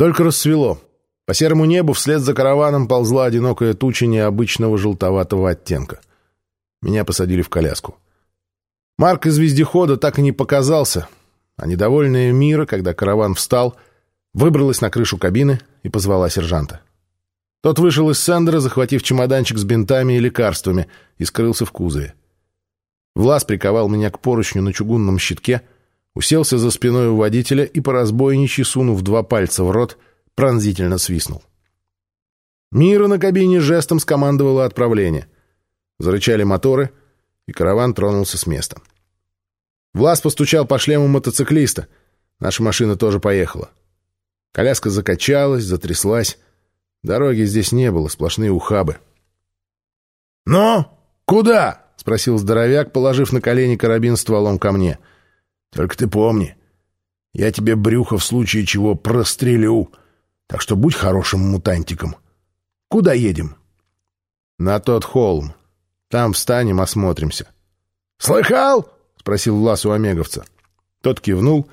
Только рассвело. По серому небу вслед за караваном ползла одинокая туча необычного желтоватого оттенка. Меня посадили в коляску. Марк из вездехода так и не показался, а недовольная Мира, когда караван встал, выбралась на крышу кабины и позвала сержанта. Тот вышел из сендера, захватив чемоданчик с бинтами и лекарствами, и скрылся в кузове. Влас приковал меня к поручню на чугунном щитке, уселся за спиной у водителя и, по разбойничьи сунув два пальца в рот, пронзительно свистнул. Мира на кабине жестом скомандовала отправление. Зарычали моторы, и караван тронулся с места. Влас постучал по шлему мотоциклиста. Наша машина тоже поехала. Коляска закачалась, затряслась. Дороги здесь не было, сплошные ухабы. «Ну, куда?» — спросил здоровяк, положив на колени карабин стволом ко мне. «Только ты помни, я тебе брюхо в случае чего прострелю. Так что будь хорошим мутантиком. Куда едем? На тот холм. Там встанем, осмотримся. Слыхал? Спросил Влас у омеговца. Тот кивнул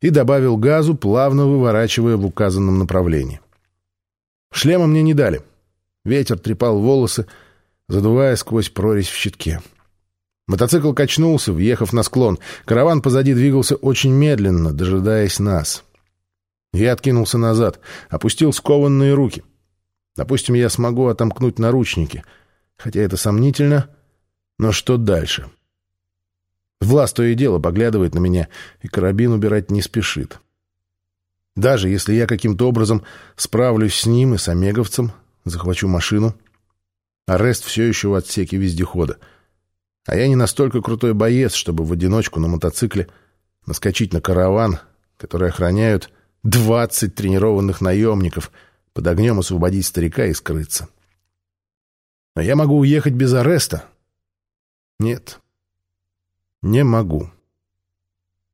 и добавил газу, плавно выворачивая в указанном направлении. Шлема мне не дали. Ветер трепал волосы, задувая сквозь прорезь в щитке. Мотоцикл качнулся, въехав на склон. Караван позади двигался очень медленно, дожидаясь нас. Я откинулся назад, опустил скованные руки. Допустим, я смогу отомкнуть наручники. Хотя это сомнительно. Но что дальше? Влас то и дело поглядывает на меня, и карабин убирать не спешит. Даже если я каким-то образом справлюсь с ним и с омеговцем, захвачу машину, арест все еще в отсеке вездехода. А я не настолько крутой боец, чтобы в одиночку на мотоцикле наскочить на караван, который охраняют Двадцать тренированных наемников под огнем освободить старика и скрыться. А я могу уехать без ареста? Нет. Не могу.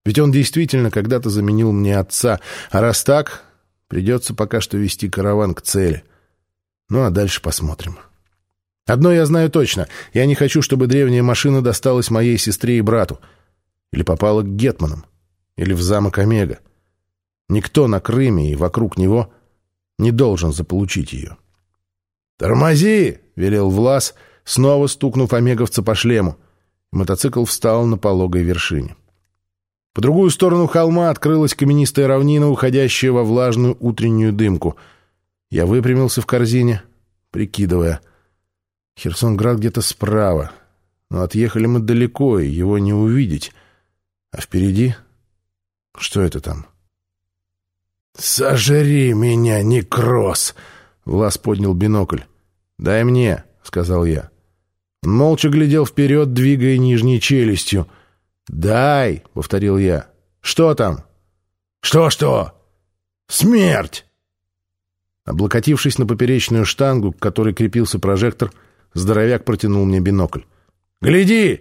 Ведь он действительно когда-то заменил мне отца, а раз так, придется пока что вести караван к цели. Ну а дальше посмотрим. Одно я знаю точно. Я не хочу, чтобы древняя машина досталась моей сестре и брату. Или попала к Гетманам. Или в замок Омега. Никто на Крыме и вокруг него не должен заполучить ее. «Тормози!» — велел Влас, снова стукнув омеговца по шлему. Мотоцикл встал на пологой вершине. По другую сторону холма открылась каменистая равнина, уходящая во влажную утреннюю дымку. Я выпрямился в корзине, прикидывая. Херсонград где-то справа, но отъехали мы далеко, и его не увидеть. А впереди... Что это там? «Сожри меня, некроз!» — Влас поднял бинокль. «Дай мне», — сказал я. Он молча глядел вперед, двигая нижней челюстью. «Дай», — повторил я. «Что там?» «Что-что? Смерть!» Облокотившись на поперечную штангу, к которой крепился прожектор, здоровяк протянул мне бинокль. «Гляди!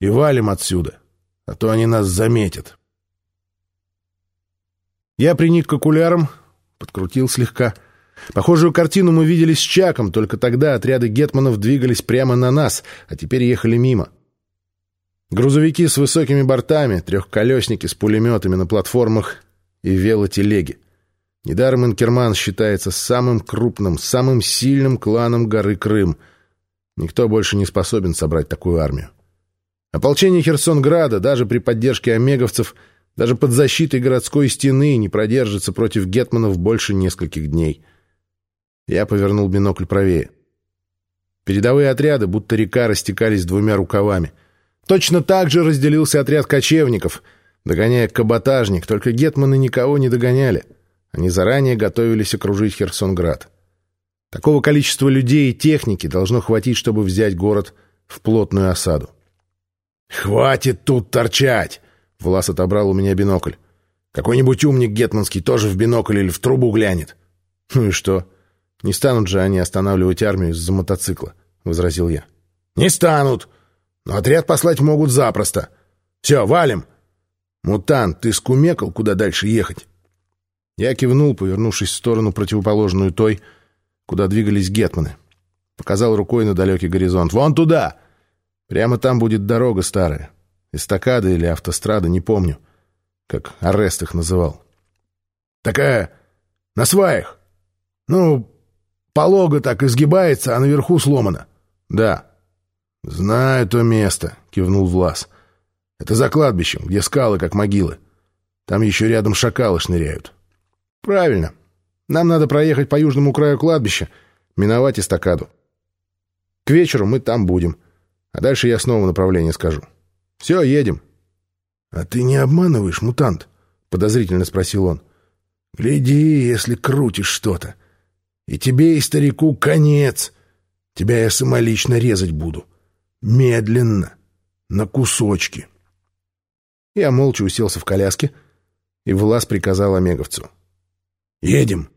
И валим отсюда, а то они нас заметят». Я приник к окулярам, подкрутил слегка. Похожую картину мы видели с Чаком, только тогда отряды гетманов двигались прямо на нас, а теперь ехали мимо. Грузовики с высокими бортами, трехколесники с пулеметами на платформах и велотелеги. Недаром Инкерман считается самым крупным, самым сильным кланом горы Крым. Никто больше не способен собрать такую армию. Ополчение Херсонграда, даже при поддержке омеговцев – даже под защитой городской стены не продержится против гетманов больше нескольких дней. Я повернул бинокль правее. Передовые отряды, будто река, растекались двумя рукавами. Точно так же разделился отряд кочевников, догоняя каботажник, только гетманы никого не догоняли. Они заранее готовились окружить Херсонград. Такого количества людей и техники должно хватить, чтобы взять город в плотную осаду. «Хватит тут торчать!» Влас отобрал у меня бинокль. «Какой-нибудь умник гетманский тоже в бинокль или в трубу глянет». «Ну и что? Не станут же они останавливать армию из-за мотоцикла», — возразил я. «Не станут. Но отряд послать могут запросто. Все, валим». «Мутант, ты скумекал, куда дальше ехать?» Я кивнул, повернувшись в сторону противоположную той, куда двигались гетманы. Показал рукой на далекий горизонт. «Вон туда! Прямо там будет дорога старая. Эстакада или автострада, не помню, как Арест их называл. «Такая На сваях. Ну, полого так изгибается, а наверху сломано. Да. Знаю то место, кивнул Влас. Это за кладбищем, где скалы, как могилы. Там еще рядом шакалы шныряют. Правильно. Нам надо проехать по южному краю кладбища, миновать эстакаду. К вечеру мы там будем. А дальше я снова направление скажу. Все, едем. — А ты не обманываешь, мутант? — подозрительно спросил он. — Гляди, если крутишь что-то. И тебе, и старику конец. Тебя я самолично резать буду. Медленно. На кусочки. Я молча уселся в коляске, и Влас приказал Омеговцу. — Едем.